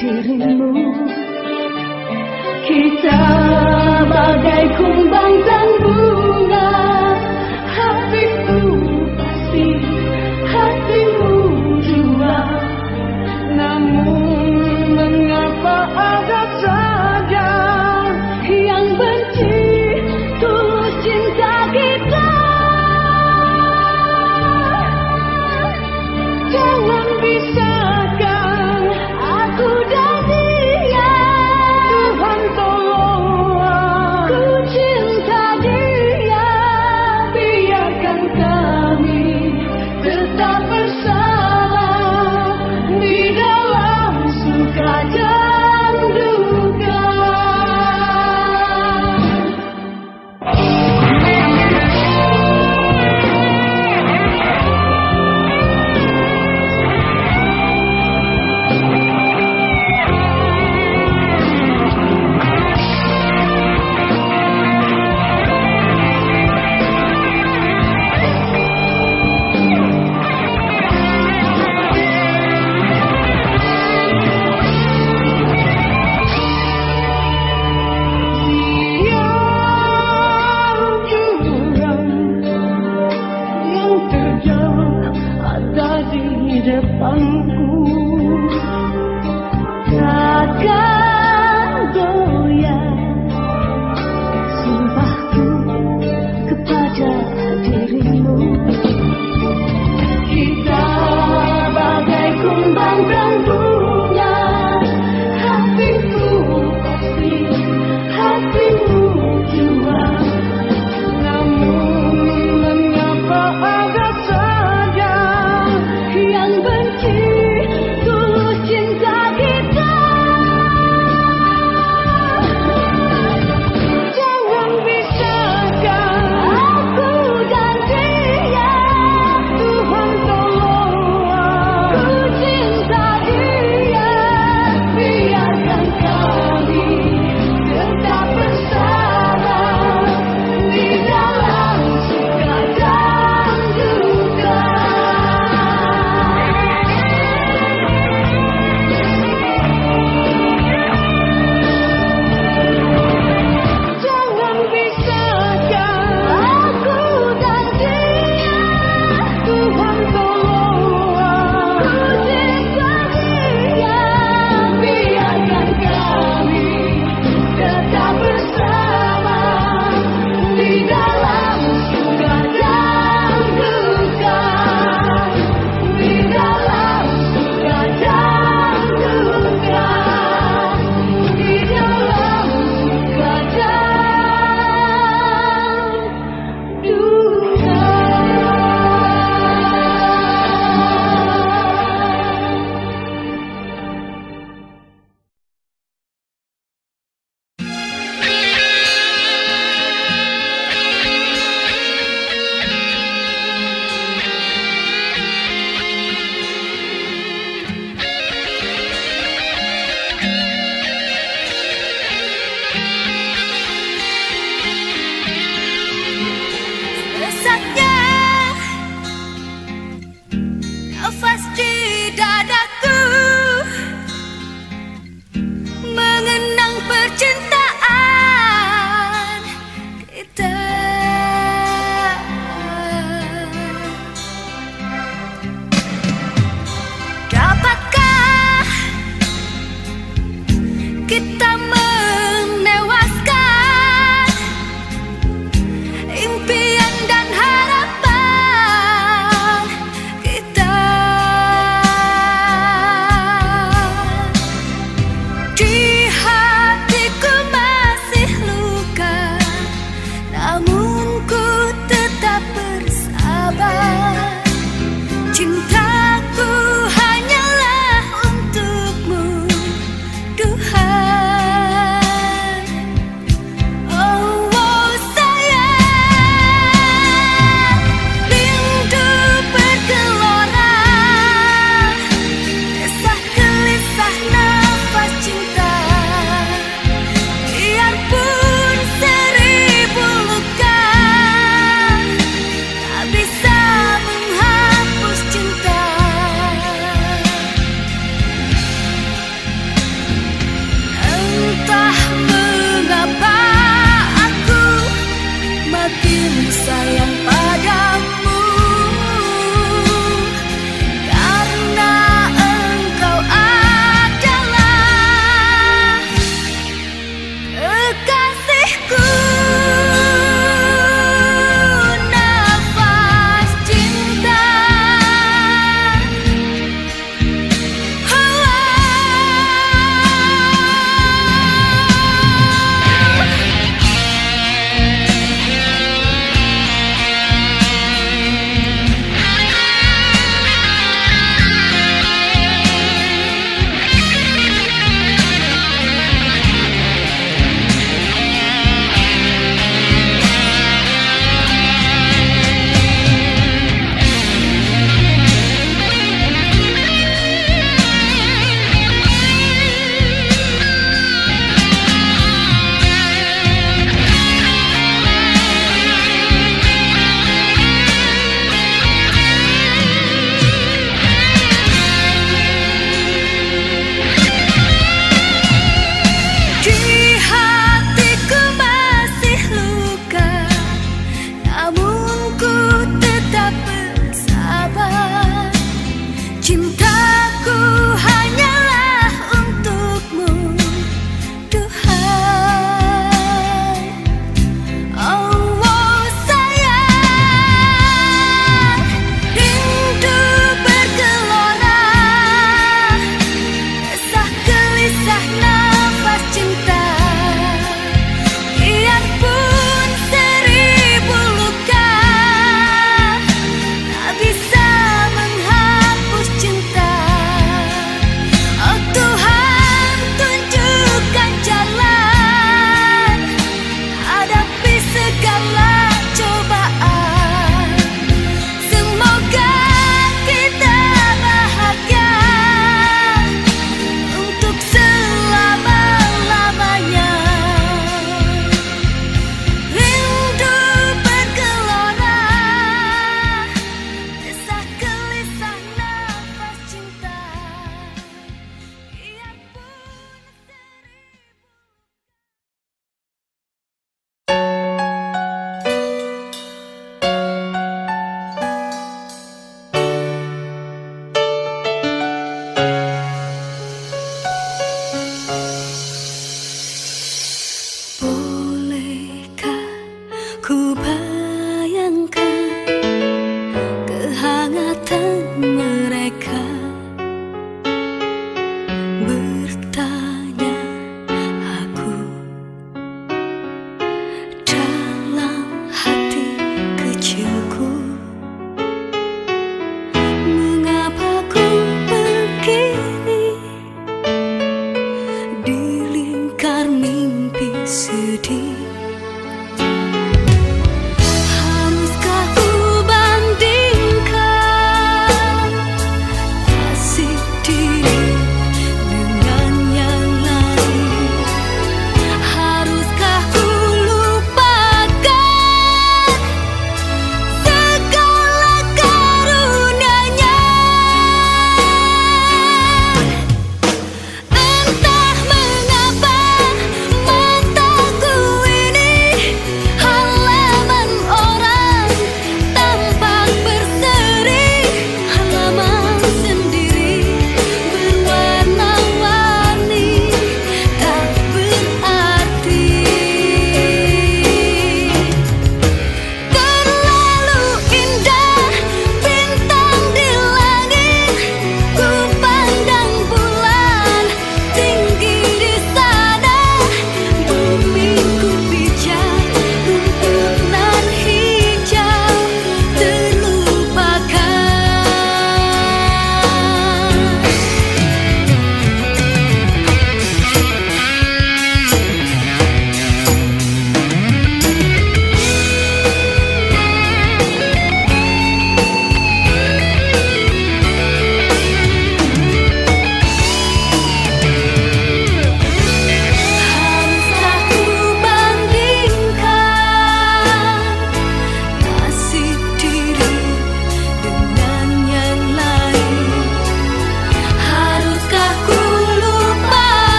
dirimu Kita bagai kumbang dan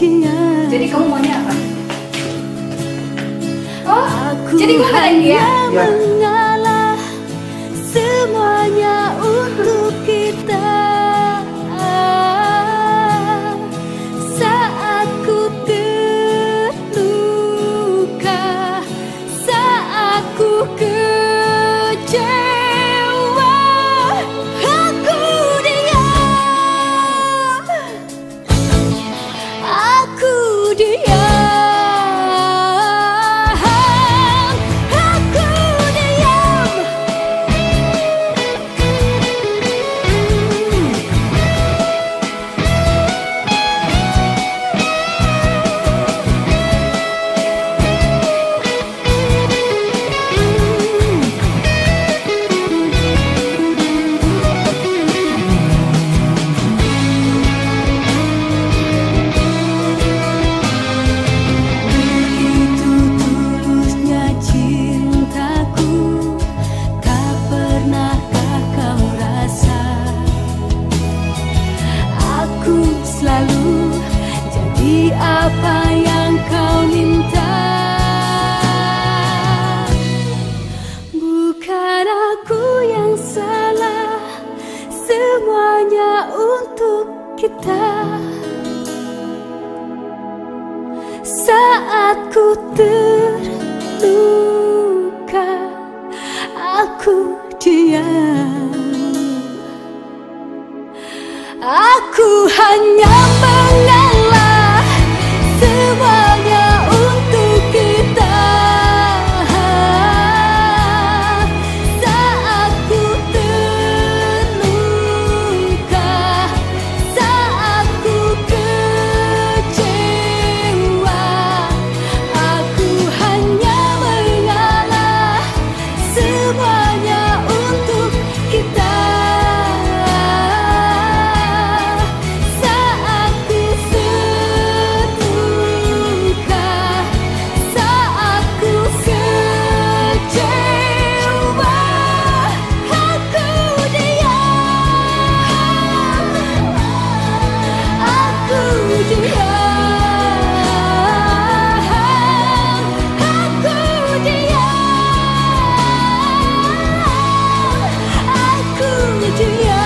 Jadi kamu maunya apa? Oh, jadi gue ngatain dia? Ya. do?